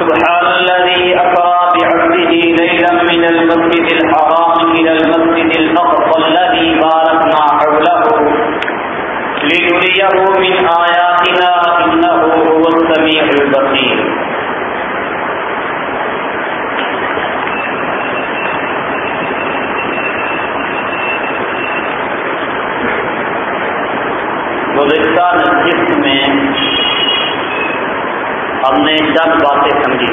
سبحان الذي أسرى بعبده ليلا من المسجد الحرام إلى المسجد الأقصى الذي باركنا حوله لنريه من آياتنا إنه هو السميع البصير. گزشتہ نصف میں ہم نے چند باتیں سمجھی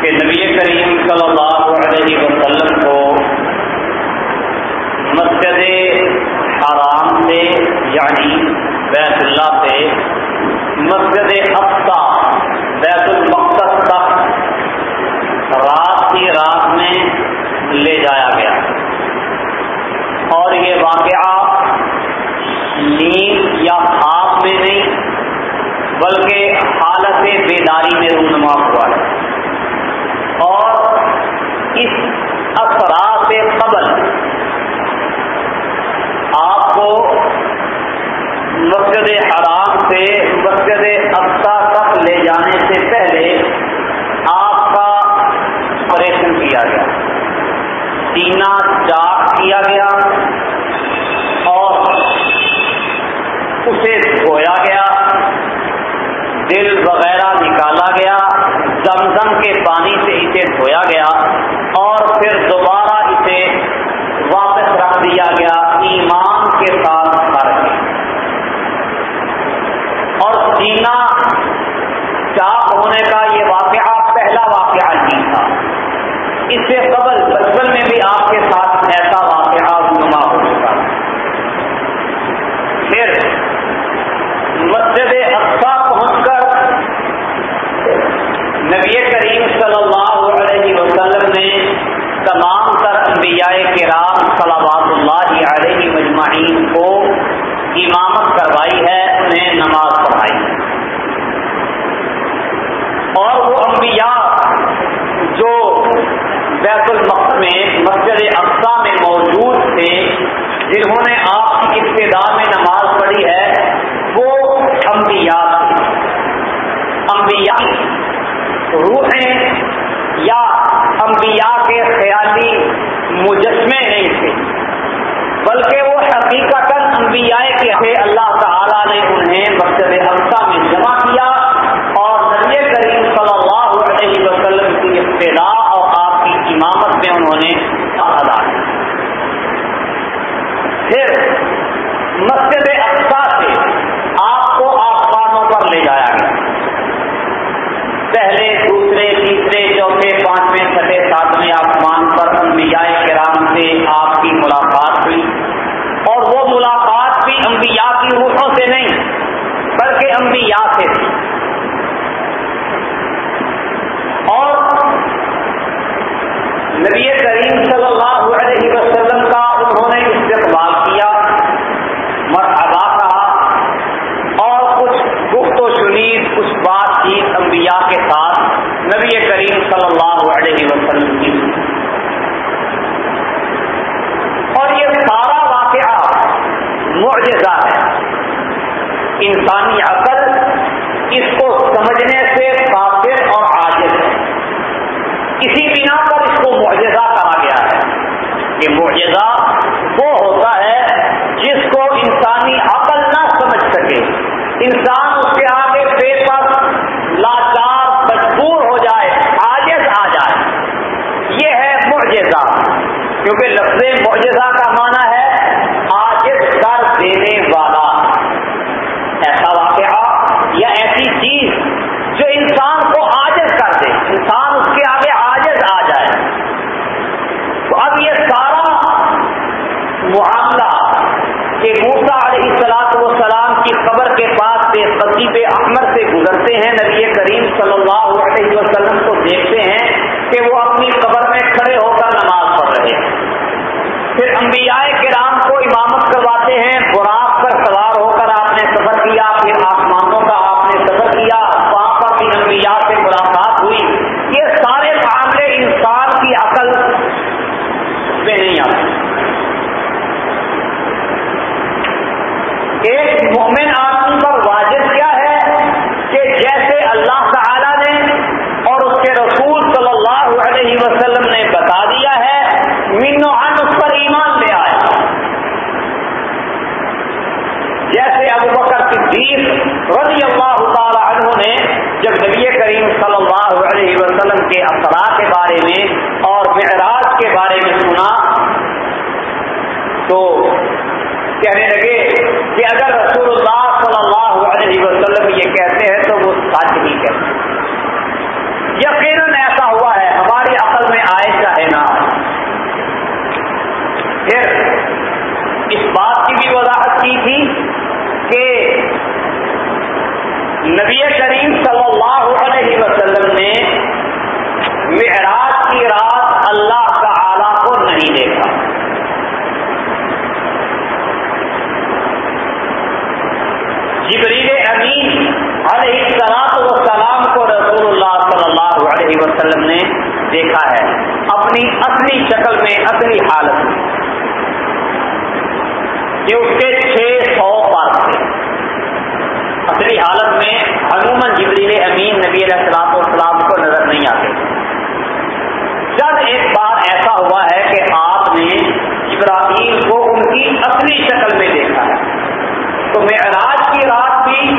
کہ نبی کریم صلی اللہ علیہ وسلم کو مسجد حرام سے یعنی بیت اللہ سے، مسجد افسا بیت المقدس تک رات کی رات میں لے جایا گیا۔ اور یہ واقعہ نیند یا خواب میں نہیں بلکہ حالت بیداری میں رونما ہوا ہے۔ اور اس اثرات سے قبل آپ کو مسجد حرام سے مسجد افسا تک لے جانے سے پہلے آپ کا آپریشن کیا گیا۔ سینا چاک کیا گیا اور اسے دھویا گیا دل وغیرہ نکالا گیا زمزم کے پانی سے اسے دھویا گیا اور پھر دوبارہ اسے واپس رکھ دیا گیا ایمان کے ساتھ کر کے اور سینا چاک ہونے کا یہ واقعہ پہلا واقعہ نہیں تھا اس سے قبل بچپن میں بھی آپ کے ساتھ ایسا واقعہ نما ہو چکا پھر مسجد اقسا پہنچ کر نبی کریم صلی اللہ علیہ وسلم نے تمام تر انبیاء کرام صلوات اللہ علیہ مجمعین کو امامت کروائی ہے انہیں نماز پڑھائی اور وہ انبیاء جو بیت المقد میں مسجد اقسا میں موجود تھے جنہوں نے آپ کی ابتدا میں نماز پڑھی ہے وہ انبیاء تھے انبیاء روحیں یا انبیاء کے خیالی مجسمے نہیں تھے بلکہ وہ حقیقت انبیاء کے تھے اللہ تعالیٰ نے انہیں مسجد اقسا میں جمع کیا اور نبی کریم صلی اللہ علیہ وسلم کی ابتدا اور آپ کی امامت میں انہوں نے ادا کیا پھر مسجد اقسا سے آپ کو آسمانوں پر لے جایا گیا۔ پہلے، دوسرے، تیسرے، چوتھے، پانچویں چھٹے ساتویں آسمان پر انبیاء کرام سے آپ کی ملاقات ہوئی اور وہ ملاقات بھی انبیاء کی روحوں سے نہیں بلکہ انبیاء سے تھی اور نبی کریم صلی اللہ علیہ وسلم کا انہوں نے استقبال کیا مرحبا کہا اور کچھ گفت و شنید کچھ بات چیت انبیاء کے ساتھ نبی کریم صلی اللہ علیہ وسلم کی اور یہ سارا واقعہ معجزہ ہے انسانی عقل اس کو سمجھنے سے قاصر اور عاجز ہے اسی بنا پر اس کو معجزہ کہا گیا ہے کہ معجزہ وہ ہوتا ہے جس کو انسانی عقل نہ سمجھ سکے۔ انسان اس کے آگے بے پر لاچار، مجبور ہو جائے، عاجز آ جائے۔ یہ ہے معجزہ، کیونکہ لفظ معجزہ کا معنی ہے عاجز کر دینے والا ایسا واقعہ یا ایسی چیز جو انسان کو عاجز کر دے انسان اس کے آگے عاجز آ جائے تو اب یہ سارا معاملہ کہ موسا علیہ السلاط وسلام کی قبر کے پاس سے قصیب احمد سے گزرتے ہیں نبی کریم صلی اللہ علیہ وسلم کو دیکھتے ہیں کہ وہ اپنی قبر میں کھڑے ہو کر نماز پڑھ رہے ہیں۔ پھر انبیاء کرام کو امامت کرواتے ہیں براق پر سوار ہو کر آپ نے سفر کیا پھر آسمانوں کا آپ نے سفر کیا وہاں پر بھی انبیاء سے ملاقات ہوئی یہ سارے معاملے انسان کی عقل میں نہیں آتے ایک مومن آدمی پر واجب کیا ہے کہ جیسے جیسے ابو بکر صدیق رضی اللہ تعالی عنہ نے جب نبی کریم صلی اللہ علیہ وسلم کے اثرات کے بارے میں اور معراج کے بارے میں سنا تو کہنے لگے کہ اگر رسول اللہ صلی اللہ علیہ وسلم یہ کہتے ہیں تو وہ سچ ہی کہتے ہیں یقیناً ایسا ہوا ہے ہماری عقل میں آئے چاہے نہ پھر اس بات کی بھی وضاحت کی تھی کہ نبی کریم صلی اللہ علیہ وسلم نے معراج کی رات اللہ تعالی کو نہیں دیکھا۔ جبریل امین علیہ السلام و سلام کو رسول اللہ صلی اللہ علیہ وسلم نے دیکھا ہے۔ اپنی اصلی شکل میں، اصلی حالت میں۔ کہ اس کے چھ سو پر تھے۔ اصلی حالت میں عموماً جبریل امین نبی علیہ السلام والسلام کو نظر نہیں آتے۔ جب ایک بار ایسا ہوا ہے کہ آپ نے ابراہیم کو ان کی اصلی شکل میں دیکھا ہے۔ تو معراج کی رات بھی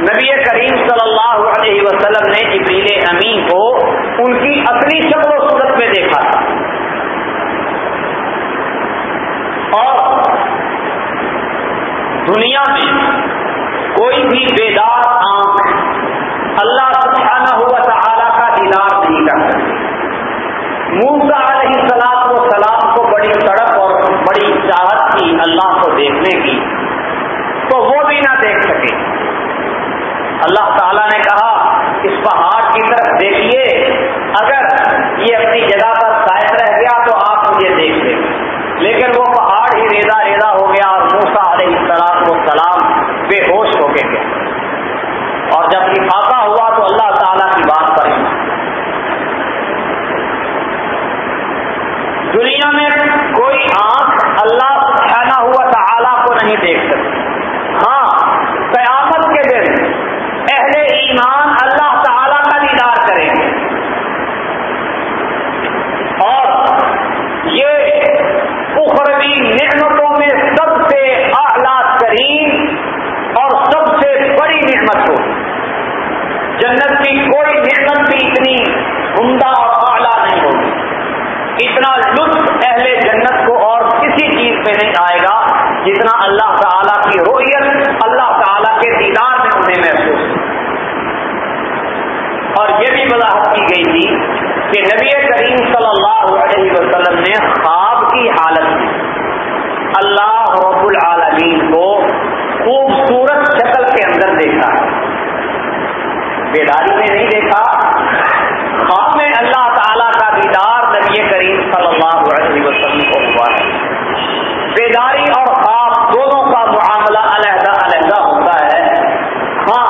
نبی کریم صلی اللہ علیہ وسلم نے جبریل امین کو ان کی اصلی شکل و صورت میں دیکھا تھا۔ اور دنیا میں کوئی بیدار آنکھ اللہ سبحانہ ہوا تعالی کا دیدار نہیں کر سکتی موسا علیہ سلاد و سلام کو بڑی سڑک اور بڑی چاہت کی اللہ کو دیکھنے کی۔ تو وہ بھی نہ دیکھ سکے۔ اللہ تعالیٰ نے کہا، اس پہاڑ کی طرف دیکھیے، اگر یہ اپنی جگہ پر شاید رہ گیا تو آپ مجھے دیکھ لیں۔ لیکن وہ پہاڑ ہی ریزا ریزا ہو گیا اور موسا علیہ السلام و سلام بے ہوش گئے اور جب لفافہ ہوا تو اللہ تعالی کی بات پر دنیا میں کوئی آنکھ اللہ سبحانہ ہوا تعالی کو نہیں دیکھ سکتی۔ ہاں قیامت کے دن اہل ایمان اللہ تعالیٰ کا دیدار کریں گے اور یہ اخروی نعمتوں میں سب سے اعلیٰ ترین اور سب سے بڑی نعمت ہو جنت کی کوئی نعمت بھی اتنی عمدہ اور اعلیٰ نہیں ہوگی۔ اتنا لطف اہل جنت کو اور کسی چیز پہ نہیں آئے گا جتنا اللہ تعالیٰ کی رویت اللہ تعالیٰ کے دیدار میں انہیں محسوس اور یہ بھی وضاحت کی گئی تھی کہ نبی کریم صلی اللہ علیہ وسلم نے خواب کی حالت میں اللہ رب العالمین کو خوبصورت شکل کے اندر دیکھا۔ ہے بیداری میں نہیں دیکھا۔ خواب میں اللہ تعالیٰ کا دیدار نبی کریم صلی اللہ علیہ وسلم کو ہوا ہے۔ بیداری اور خواب دونوں کا معاملہ علیحدہ علیحدہ ہوتا ہے۔ ہاں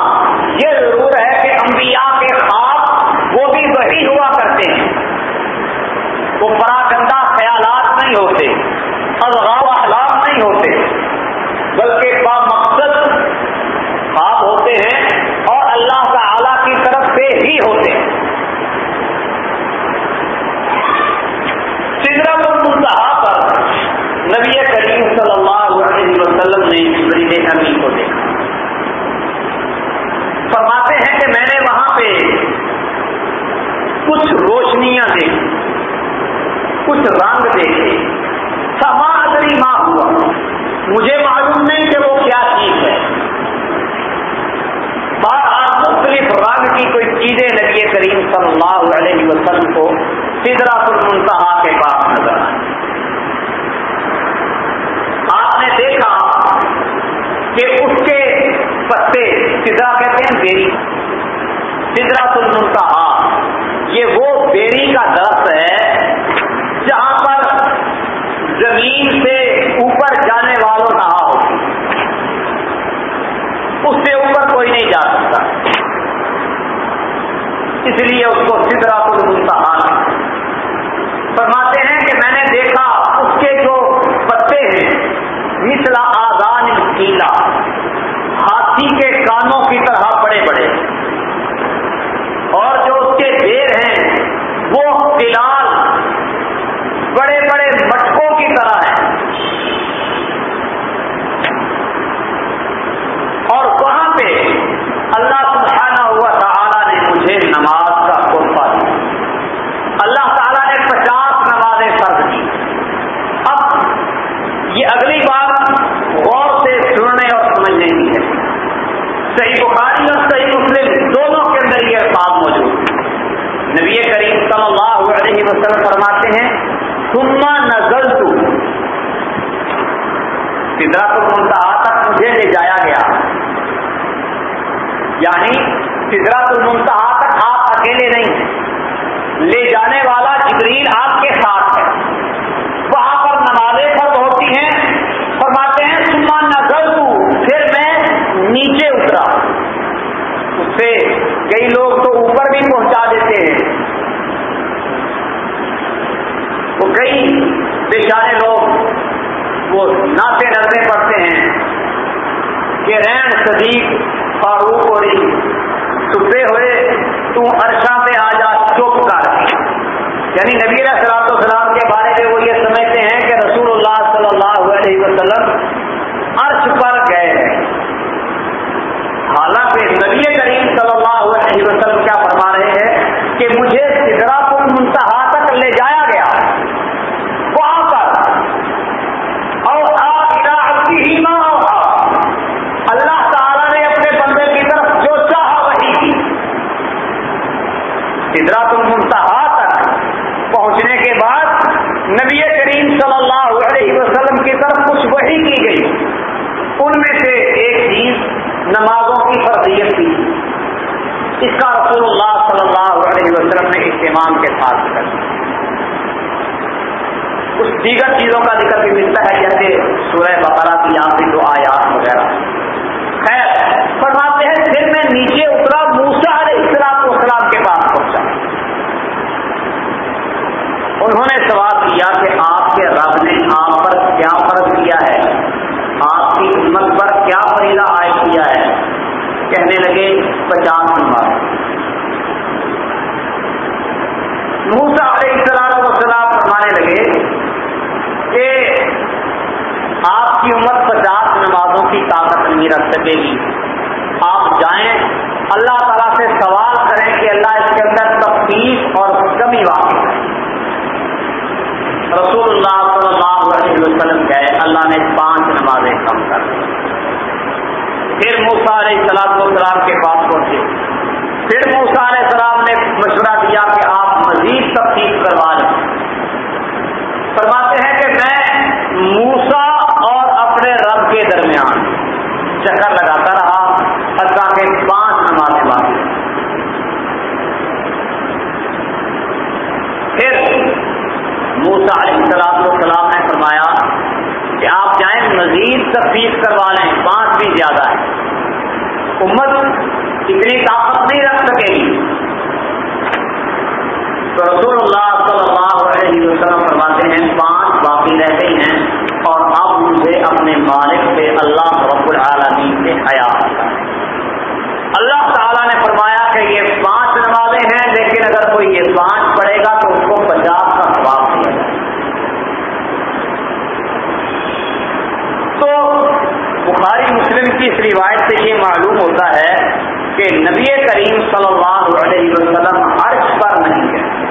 یہ ضرور ہے کہ انبیاء کے خواب وہ بھی وہی ہوا کرتے ہیں۔ وہ پراگندہ خیالات نہیں ہوتے الغاؤ اخلاق نہیں ہوتے، بلکہ با مقصد خواب ہوتے ہیں اور اللہ تعالی کی طرف سے ہی ہوتے ہیں سدرت المنتہا پر نبی کریم صلی اللہ علیہ وسلم نے جبریل امی کو دیکھا فرماتے ہیں کہ میں نے وہاں پہ کچھ روشنیاں دیکھی کچھ رنگ دیکھے سما ادری ماں ہوا مجھے معلوم نہیں کہ وہ کیا چیز ہے بہرحال مختلف رنگ کی کوئی چیزیں نبی کریم صلی اللہ علیہ وسلم کو سدرا المنتہا کے پاس نظر آئی آپ نے دیکھا کہ اس کے پتے سدرا کہتے ہیں بیری۔ سدرا المنتہا یہ وہ بیری کا درخت ہے جہاں پر زمین سے اوپر جانے والوں نہ ہوتی اس سے اوپر کوئی نہیں جا سکتا اس لیے اس کو سدرا المنتہا فرماتے ہیں کہ میں نے دیکھا اس کے جو پتے ہیں مثلا آزان کیلا ہاتھی کے کانوں کی طرح بڑے بڑے اور جو اس کے دیر ہیں وہ فلال بڑے بڑے مٹکوں کی طرح ہیں صحیح بخاری اور صحیح مسلم دونوں کے اندر یہ الفاظ موجود نبی کریم صلی اللہ علیہ وسلم فرماتے ہیں سما نزل تو سدرات المنتہا تک مجھے لے جایا گیا۔ یعنی سدرات المنتہا تک آپ اکیلے نہیں، لے جانے والا جبریل آپ کے ساتھ ہے۔ وہاں پر نمازیں فرض ہوتی ہیں، فرماتے ہیں سما نظر تو پھر میں نیچے اترا۔ اس سے کئی لوگ تو اوپر بھی پہنچا دیتے ہیں وہ کئی بیچارے لوگ وہ ناطے نرتے پڑتے ہیں کہ رین صدیق فاروق اور چھپے ہوئے، تو عرشہ پہ آ جا چپ کر یعنی نبی صلاحت السلام کے بارے میں وہ یہ سمجھتے ہیں کہ رسول اللہ صلی اللہ علیہ وسلم عرش پر گئے ہیں۔ حالانکہ نبی کریم صلی اللہ علیہ وسلم کیا فرما رہے ہیں کہ مجھے سدرا پور منتہا تک لے جایا گیا وہاں پر اور آپ ہی ماں اللہ تعالی نے اپنے بندے کی طرف جو چاہا وہی سدرا پور منتہا تک پہنچنے کے بعد نبی کریم صلی اللہ علیہ وسلم کی طرف کچھ وہی کی گئی۔ ان میں سے ایک چیز نمازوں کی فرضیت تھی۔ اس کا رسول اللہ صلی اللہ علیہ وسلم نے اہتمام کے ساتھ کر کچھ دیگر چیزوں کا ذکر بھی ملتا ہے، جیسے سورہ بقرہ کی آخری دو آیات وغیرہ۔ خیر، فرماتے ہیں، پھر میں نیچے اترا موسا علیہ السلام اسلام کے پاس پہنچا انہوں نے سوال کیا کہ آپ کے رب نے آپ پر کیا فرض کیا ہے آپ کی امت پر کیا فریضہ عائد کیا ہے؟ کہنے لگے، پچاس نمبر موسا علیہ السلام وسلام فرمانے لگے کہ آپ کی امت پچاس نمازوں کی طاقت نہیں رکھ سکے گی۔ آپ جائیں، اللہ تعالیٰ سے سوال کریں کہ اللہ اس کے اندر تفصیل اور کمی واقع ہے۔ رسول اللہ صلی اللہ علیہ وسلم گئے اللہ نے پانچ نمازیں کم کر دی۔ پھر موسا علیہ السلام السلام کے پاس پہنچے پھر موسا علیہ السلام نے مشورہ دیا کہ آپ مزید تفتیش کروا لیں فرماتے ہیں کہ میں موسا اور اپنے رب کے درمیان چکر لگاتا رہا اللہ کے پانچ نمازیں باقی پھر موسا علیہ السلام السلام نے فرمایا کہ آپ جائیں مزید تفریح کروا لیں پانچ بھی زیادہ ہے امت اتنی طاقت نہیں رکھ سکے گی۔ تو رسول اللہ صلی اللہ علیہ وسلم فرماتے ہیں، پانچ باقی رہ گئی ہیں اور اب مجھے اپنے مالک سے اللہ رب العالمین سے حیا اللہ تعالیٰ نے فرمایا کہ یہ پانچ نمازیں ہیں، لیکن اگر کوئی یہ پانچ پڑھے گا تو اس کو پچاس کا سواب دیا جائے تو بخاری مسلم کی اس روایت سے یہ معلوم ہوتا ہے کہ نبی کریم صلی اللہ علیہ وسلم عرش پر نہیں گئے۔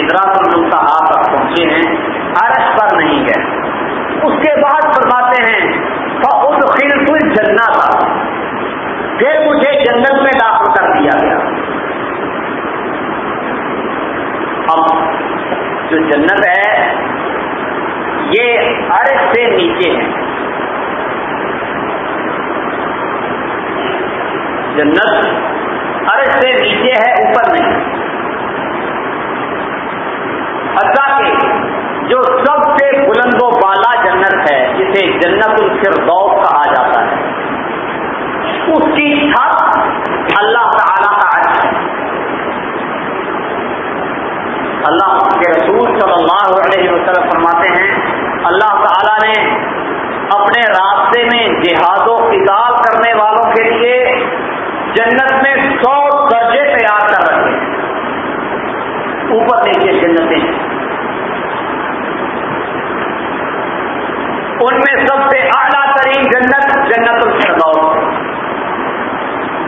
ادراک المنتہا تک پہنچے ہیں، عرش پر نہیں گئے۔ اس کے بعد فرماتے ہیں خل جنہ تھا پھر مجھے جنت میں داخل کر دیا گیا۔ اب جو جنت ہے، یہ عرش سے نیچے ہے۔ جنت عرش سے نیچے ہے، اوپر نہیں۔ اللہ کے جو سب سے بلند و بالا جنت ہے، جسے جنت الفردوس کہا جاتا ہے۔ اس کی چھت اللہ تعالی کا ہے۔ اللہ کے رسول صلی اللہ علیہ وسلم فرماتے ہیں، اللہ تعالی نے اپنے راستے میں جہاد و قتال کرنے والوں کے لیے جنت میں سو درجے تیار کر رکھے۔ اوپر دیکھیے جنتیں ان میں سب سے اعلیٰ ترین جنت جنت الفردوس۔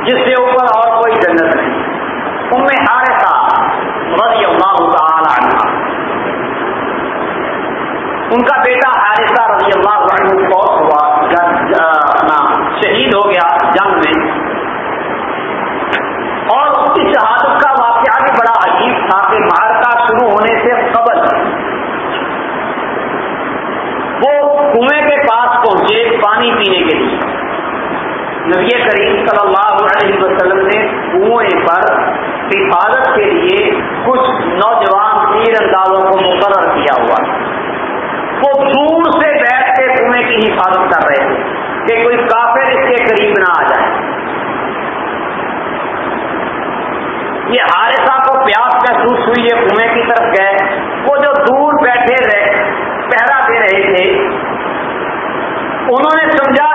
جس سے اوپر اور کوئی جنت نہیں۔ ان میں کے لیے کچھ نوجوان تیر اندازوں کو مقرر کیا ہوا۔ وہ دور سے بیٹھ کے کنویں کی حفاظت کر رہے تھے کہ کوئی کافر اس کے قریب نہ آ جائے۔ یہ حارثہ کو پیاس محسوس ہوئی یہ کنویں کی طرف گئے۔ وہ جو دور بیٹھے رہے پہرا دے رہے تھے، انہوں نے سمجھا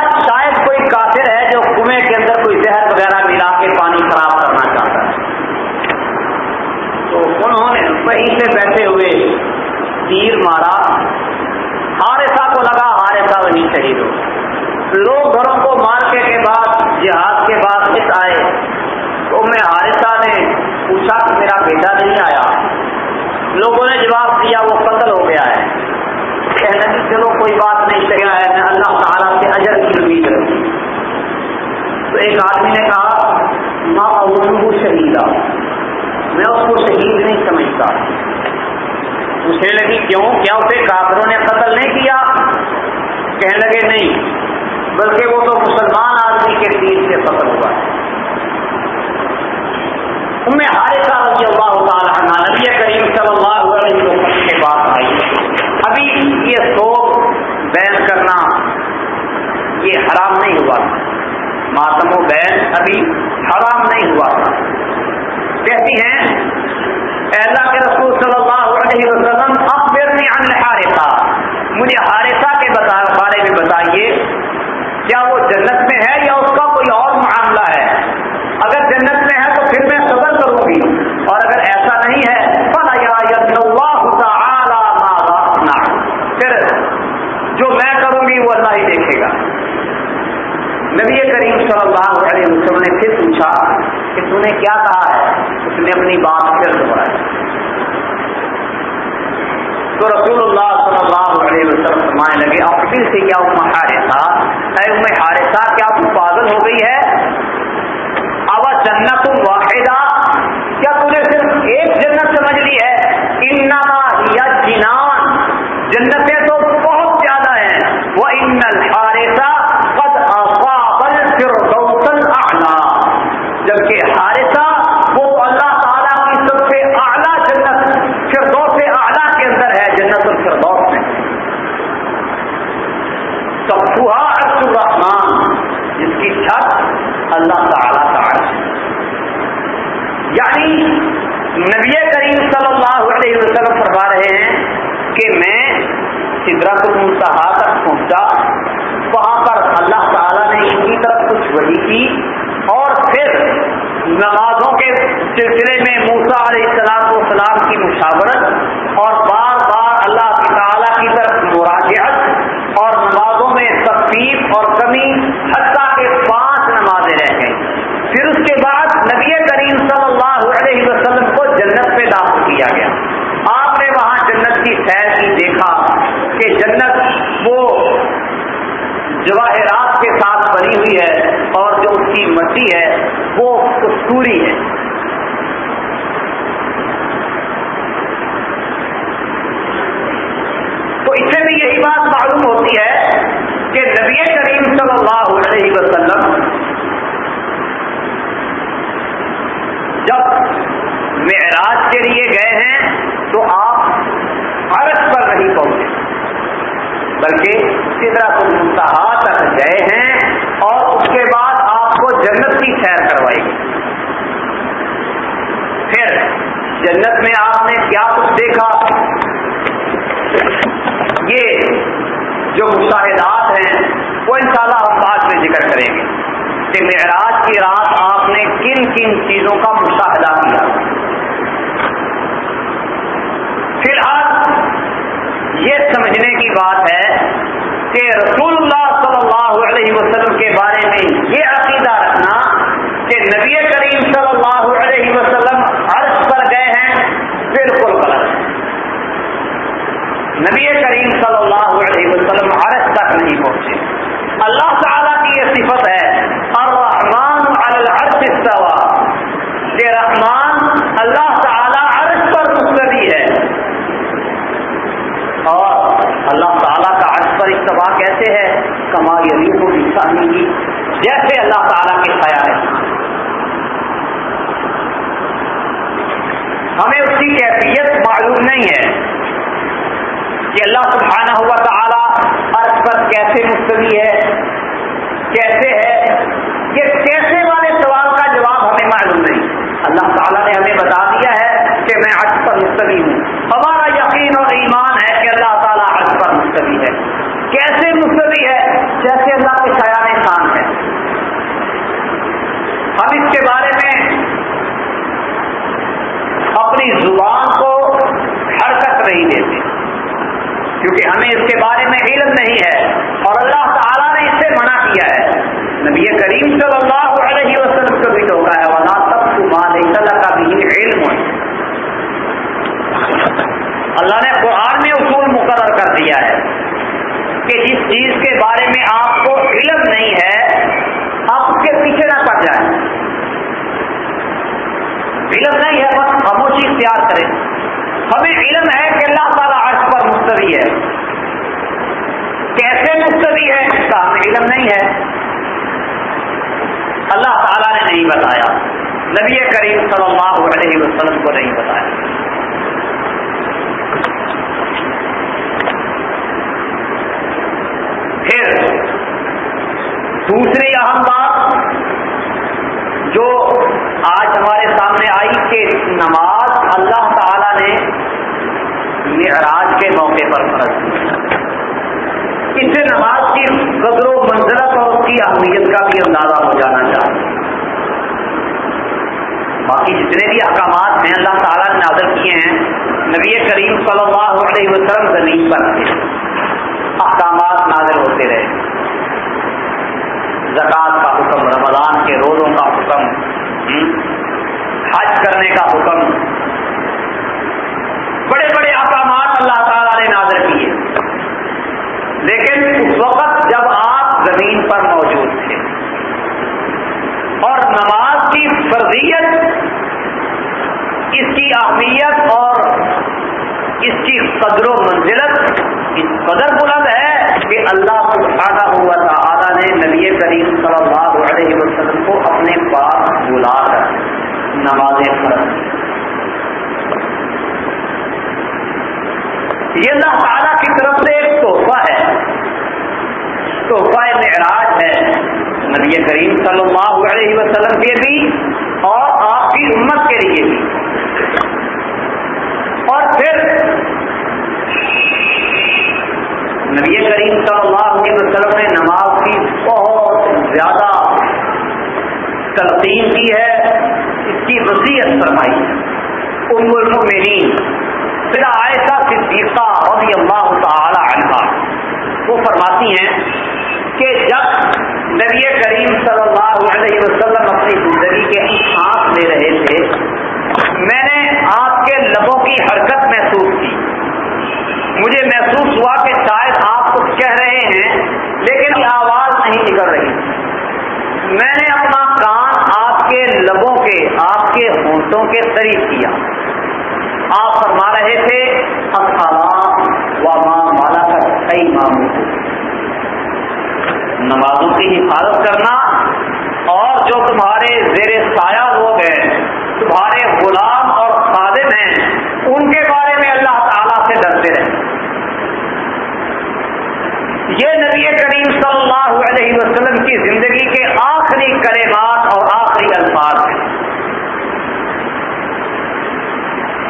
انہوں سے بیٹھے ہوئے تیر مارا ہارسا کو لگا ہارسا وہیں شہید ہو لوگ گھروں کو مارکے کے بعد، جہاد کے بعد اس آئے۔ تو میں ہارسا نے پوچھا کہ میرا بیٹا نہیں آیا؟ لوگوں نے جواب دیا، وہ قتل ہو گیا ہے۔ کہنے کی چلو کوئی بات نہیں کہا ہے میں اللہ تعالیٰ سے اجر کی امید رکھوں تو ایک آدمی نے کہا، ماں اردو شہید میں اس کو شہید نہیں سمجھتا پوچھنے لگی، کیوں؟ کیا اسے کافروں نے قتل نہیں کیا؟ کہنے لگے، نہیں، بلکہ وہ تو مسلمان آدمی کے تیر سے قتل ہوا ہے. میں ہارے کا رضی اللہ تعالیٰ نبی کریم صلی اللہ علیہ وسلم کے بات آئی ابھی یہ سو بیان کرنا یہ حرام نہیں ہوا تھا۔ ماتم و بین ابھی حرام نہیں ہوا تھا۔ کہتی ہے ہیں اللہ کے رسول صلی اللہ علیہ وسلم اخبر نے ان حارثہ۔ مجھے حارثہ کے بارے میں بتائیے، کیا وہ جنت میں ہے یا اس کا کوئی اور معاملہ ہے؟ اگر جنت میں ہے تو پھر میں صبر کروں گی۔ اور اگر ایسا نہیں ہے، فلا یا پھر جو میں کروں گی، وہ اللہ ہی دیکھے گا۔ نبی کریم صلی اللہ علیہ وسلم نے پھر پوچھا، کہ تم نے کیا کہا ہے؟ اس نے اپنی بات پھر دہرائی۔ تو رسول اللہ صلی اللہ علیہ وسلم فرمانے لگے اپنی سے کیا ام حارثہ؟ اے ام حارثہ، کیا تو پاگل ہو گئی ہے؟ اب جنت واحدہ، کیا تم نے صرف ایک جنت سمجھ لی ہے؟ انما یا جنان، جنتیں تو بہت زیادہ ہیں وہ ان الحارثہ قد اصاب الفردوس الاعلى جبکہ حارثہ وہ اللہ تعالیٰ کی سب سے اعلیٰ جنت فردوس اعلیٰ کے اندر ہے جنت الفردوس میں سبھا عرش الرحمان جس کی چھت اللہ تعالیٰ کا عرش یعنی نبی کریم صلی اللہ علیہ وسلم فرما رہے ہیں کہ میں سدرت المنتہا تک پہنچا وہاں پر اللہ تعالیٰ نے ان کی طرف کچھ وہی کی اور پھر نمازوں کے سلسلے میں موسا علیہ السلام والسلام کی مشاورت اور بار بار اللہ تعالیٰ کی طرف مراجعت اور نمازوں میں تفریح اور کمی حتیٰ کے پانچ نمازیں رہ گئیں پھر اس کے بعد نبی کریم صلی اللہ علیہ وسلم کو جنت میں داخل کیا گیا آپ نے وہاں جنت کی سیر کی دیکھا کہ جنت وہ جواہرات کے ساتھ بنی ہوئی ہے اور جو اس کی مٹی ہے، وہ کستوری ہے۔ تو اس سے بھی یہی بات معلوم ہوتی ہے کہ نبی کریم صلی اللہ علیہ وسلم جب معراج کے لیے گئے ہیں تو آپ عرض پر نہیں پہنچے، بلکہ سدرا کو منتہا تک گئے ہیں اور اس کے بعد آپ کو جنت کی سیر کروائی گئی پھر جنت میں آپ نے کیا کچھ دیکھا یہ جو مشاہدات ہیں وہ انشاءاللہ ہم بعد میں ذکر کریں گے کہ معراج کی رات آپ نے کن کن چیزوں کا مشاہدہ کیا؟ فی الحال یہ سمجھنے کی بات ہے کہ رسول اللہ صلی اللہ علیہ وسلم کے بارے میں یہ عقیدہ رکھنا کہ نبی کریم صلی اللہ علیہ وسلم عرض پر گئے ہیں، بالکل غلط۔ ہے نبی کریم صلی اللہ علیہ وسلم عرض تک نہیں پہنچے۔ اللہ تعالیٰ کی یہ صفت ہے کہ رحمان اللہ تعالیٰ عرش پر مستوی ہے۔ اور اللہ تعالیٰ کا عرش پر استوا کیسے ہے؟ کما یلی کو انسانی کی۔ جیسے اللہ تعالیٰ کے خیال ہے ہمیں اس کی کیفیت معلوم نہیں ہے کہ اللہ سبحانہ ہوا تعالیٰ عرش پر کیسے مستوی ہے، کیسے ہے یہ کیسے والے سوال کا جواب ہمیں معلوم نہیں اللہ تعالیٰ نے ہمیں بتا دیا ہے کہ میں حج پر مستوی ہوں۔ ہمارا یقین اور ایمان ہے کہ اللہ تعالیٰ حج پر مستوی ہے۔ کیسے مستوی ہے؟ جیسے اللہ کے خیال خان ہے ہم اس کے بارے میں اپنی زبان کو حرکت نہیں دیتے، کیونکہ ہمیں اس کے بارے میں علم نہیں ہے۔ اور اللہ تعالیٰ نے اس سے منع کیا ہے۔ نبی کریم صلی اللہ علیہ وسلم کو بھی ٹوکا ہے، ولا اللہ کا بھی علم۔ اللہ نے قرآن میں اصول مقرر کر دیا ہے کہ جس چیز کے بارے میں آپ کو علم نہیں ہے، آپ اس کے پیچھے نہ پڑ جائیں۔ علم نہیں ہے، بس خاموشی اختیار کریں۔ ہمیں علم ہے کہ اللہ تعالیٰ عرش پر مستوی ہے۔ کیسے مستوی ہے؟ اس کا ہمیں علم نہیں ہے۔ اللہ تعالیٰ نے نہیں بتایا۔ نبی کریم صلی اللہ علیہ وسلم کو نہیں بتایا پھر دوسری اہم بات جو آج ہمارے سامنے آئی کہ نماز اللہ تعالی نے معراج کے موقع پر فرض اس سے نماز کی قدر و منزلت اور اس کی اہمیت کا بھی اندازہ ہو جانا چاہیے۔ باقی جتنے بھی احکامات ہیں اللہ تعالیٰ نے نازل کیے ہیں، نبی کریم صلی اللہ علیہ وسلم زمین پر تھے۔ احکامات نازل ہوتے رہے۔ زکوٰۃ کا حکم، رمضان کے روزوں کا حکم حج کرنے کا حکم۔ بڑے بڑے احکامات اللہ تعالیٰ نے نازر کیے۔ لیکن اس وقت جب آپ زمین پر موجود تھے اور نماز کی فرضیت اس کی اہمیت اور اس کی قدر و منزلت اس قدر بلند ہے کہ اللہ سبحانہ ہوا تعالیٰ نے نبی کریم صلی اللہ علیہ وسلم کو اپنے پاس بلا کر نماز فرض یہ اللہ تعالیٰ کی طرف سے ایک تحفہ ہے۔ تحفہ معراج ہے۔ نبی کریم صلی اللہ علیہ وسلم کے بھی اور آپ کی امت کے لیے بھی۔ اور پھر نبی کریم صلی اللہ علیہ وسلم نے نماز کی بہت زیادہ تلقین کی ہے، اس کی وسیعت فرمائی۔ ام المؤمنین پھر عائشہ صدیقہ رضی اللہ تعالی عنہ، وہ فرماتی ہیں کہ جب نبی کریم صلی اللہ علیہ وسلم اپنی زندگی کے سانس لے رہے تھے میں نے آپ کے لبوں کی حرکت محسوس کی مجھے محسوس ہوا کہ شاید آپ کچھ کہہ رہے ہیں لیکن آواز نہیں نکل رہی میں نے اپنا کان آپ کے کے آپ کے ہونٹوں کے قریب کیا۔ آپ فرما رہے تھے و ماں مالا کا کئی معمول نمازوں کی حفاظت کرنا اور جو تمہارے زیر سایہ لوگ ہیں تمہارے غلام اور خادم ہیں، ان کے بارے میں اللہ تعالیٰ سے ڈرتے رہے۔ یہ نبی کریم صلی اللہ علیہ وسلم کی زندگی کے آخری کلمات اور آخری الفاظ ہیں۔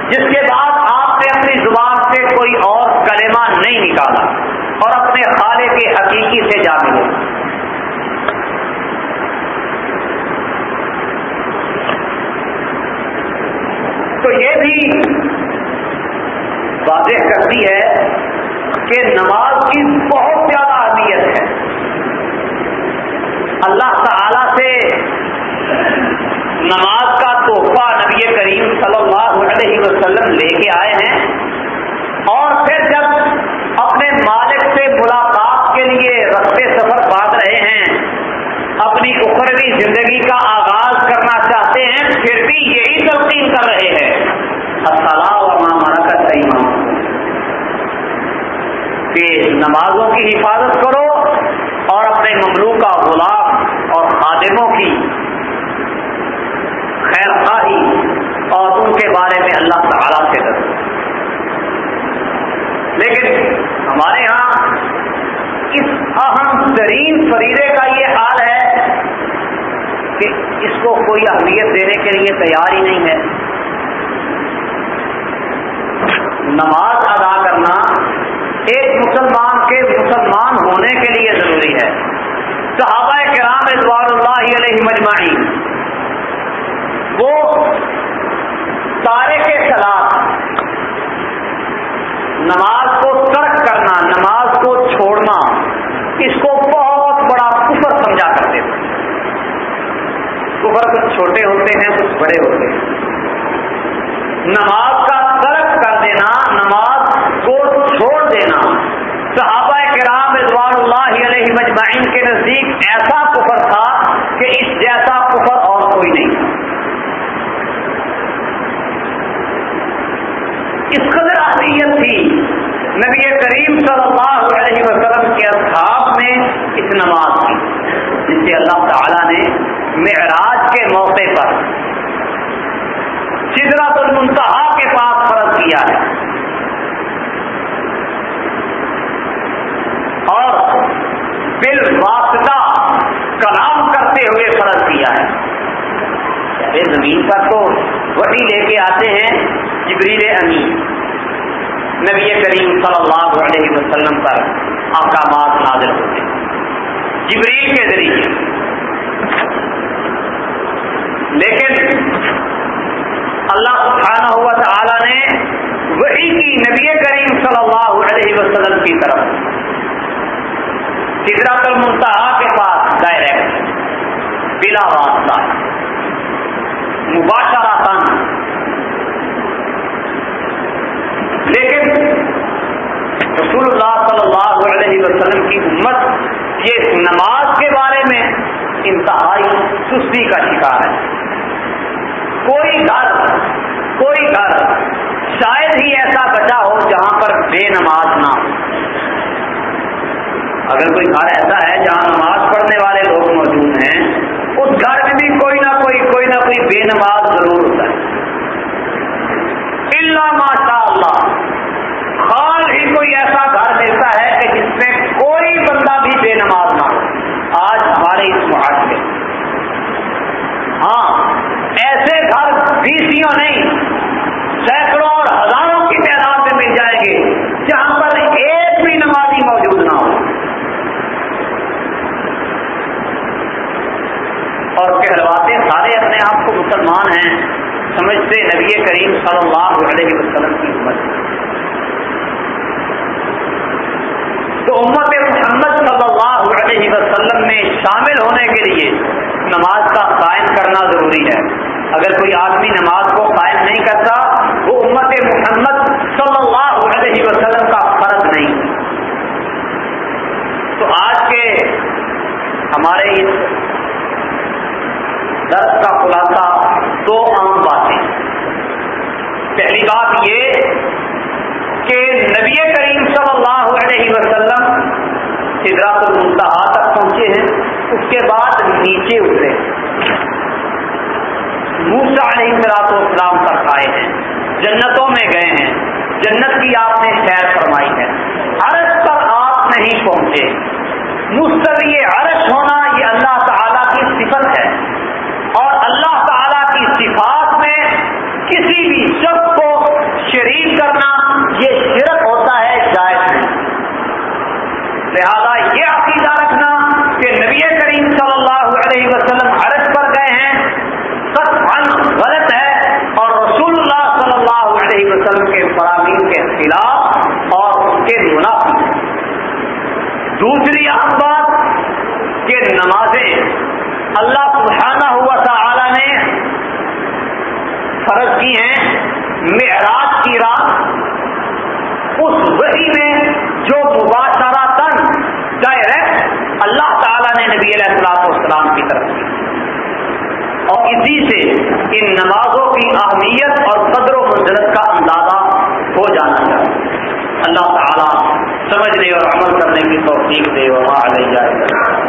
جس کے بعد آپ نے اپنی زبان سے کوئی اور کلمہ نہیں نکالا اور اپنے خالے کے حقیقی سے جا ملے تو یہ بھی واضح کرتی ہے کہ نماز کی بہت زیادہ اہمیت ہے اللہ تعالی سے نماز کا تحفہ نبی کریم صلی اللہ علیہ وسلم لے کے آئے ہیں۔ اور پھر جب اپنے مالک سے ملاقات کے لیے رستے سفر باندھ رہے ہیں، اپنی اخروی زندگی کا آغاز کرنا چاہتے ہیں، پھر بھی یہی تلقین کر رہے ہیں۔ السلام و ماما کا صحیح کہ نمازوں کی حفاظت کرو اور اپنے مملو کا غلام اور خادموں کی خیر خواہی اور ان کے بارے میں اللہ تعالیٰ سے کرو لیکن ہمارے ہاں اس اہم ترین فریدے کا یہ حال ہے کہ اس کو کوئی اہمیت دینے کے لیے تیار ہی نہیں ہے۔ نماز ادا کرنا ایک مسلمان کے مسلمان ہونے کے لیے ضروری ہے۔ صحابہ کرام ادوار اللہ علیہ مجمعی وہ سارے کے سلاد نماز کو ترک کرنا نماز کو چھوڑنا اس کو بہت بڑا کفر سمجھا کرتے تھے کفر کچھ چھوٹے ہوتے ہیں، کچھ بڑے ہوتے ہیں۔ نماز کا ترک کر دینا، نماز کو چھوڑ دینا۔ صحابہ کرام رضوان اللہ علیہ مجمعین کے نزدیک ایسا کفر تھا کہ اس جیسا کفر اور کوئی نہیں۔ اس قدر اہمیت تھی نبی کریم صلی اللہ علیہ وسلم کے اصحاب میں اس نماز کی جس سے اللہ تعالی نے معراج کے موقع پر سدرت المنتہا کے پاس فرض کیا ہے اور بال واسطہ کلام کرتے ہوئے فرض کیا ہے پر تو وہی لے کے آتے ہیں جبریل امین۔ نبی کریم صلی اللہ علیہ وسلم پر احکامات نازل ہوتے جبریل کے ذریعے۔ لیکن اللہ سبحانہ ہوا تعالی نے وہی کی نبی کریم صلی اللہ علیہ وسلم کی طرف ہجرت المنتہا کے پاس ڈائریکٹ بلا واسطہ۔ مباشرہ لیکن رسول اللہ صلی اللہ علیہ وسلم کی امت یہ نماز کے بارے میں انتہائی سستی کا شکار ہے۔ کوئی گھر کوئی گھر شاید ہی ایسا بچا ہو جہاں پر بے نماز نہ ہو۔ اگر کوئی گھر ایسا ہے جہاں نماز پڑھنے والے لوگ موجود ہیں، اس گھر میں بھی کوئی نہ کوئی کوئی نہ کوئی بے نماز ضرور ہوتا ہے۔ اللہ ماشاء اللہ خال ہی کوئی ایسا گھر دیتا ہے کہ جس میں کوئی بندہ بھی بے نماز نہ ہو۔ آج ہمارے اس معاشرے ہاں ایسے گھر بیسیوں نہیں، سینکڑوں اور ہزاروں کی تعداد میں مل جائیں گے جہاں پر ایک بھی نمازی موجود نہ ہو۔ اور کہلواتے سارے اپنے آپ کو مسلمان ہیں، سمجھتے نبی کریم صلی اللہ علیہ وسلم کی امت۔ تو امت محمد صلی اللہ علیہ وسلم میں شامل ہونے کے لیے نماز کا قائم کرنا ضروری ہے۔ اگر کوئی آدمی نماز کو قائم نہیں کرتا، وہ امت محمد صلی اللہ علیہ وسلم کا فرض نہیں۔ تو آج کے ہمارے اس درد کا خلاصہ دو عام باتیں پہلی بات یہ کہ نبی کریم صلی اللہ علیہ وسلم سدرات المنتہا تک پہنچے ہیں، اس کے بعد نیچے اترے۔ موسا علیہ سلاط اسلام تک آئے ہیں، جنتوں میں گئے ہیں۔ جنت کی آپ نے سیر فرمائی ہے۔ عرش پر آپ نہیں پہنچے۔ مستوی عرش ہونا یہ اللہ تعالی کی صفت ہے۔ اور اللہ تعالی کی صفات میں کسی بھی شخص کو شریک کرنا یہ شرک ہوتا ہے، جائز نہیں۔ لہذا یہ عقیدہ رکھنا کہ نبی کریم صلی اللہ علیہ وسلم حرج پر گئے ہیں سب غلط ہے اور رسول اللہ صلی اللہ علیہ وسلم کے فرامین کے خلاف اور اس کے منافع دوسری اہم بات کہ نمازیں اللہ سبحانہ ہوا تعالی نے فرض کی ہیں، معراج کی رات۔ اس وحی میں جو مباشرہ تن ڈائریکٹ اللہ تعالی نے نبی علیہ السلاط والسلام کی طرف کی۔ اور اسی سے ان نمازوں کی اہمیت اور قدر و منزلت کا اندازہ ہو جانا چاہیے۔ اللہ تعالیٰ سمجھنے اور عمل کرنے کی توفیق دے۔ وہاں علیہ۔ جائے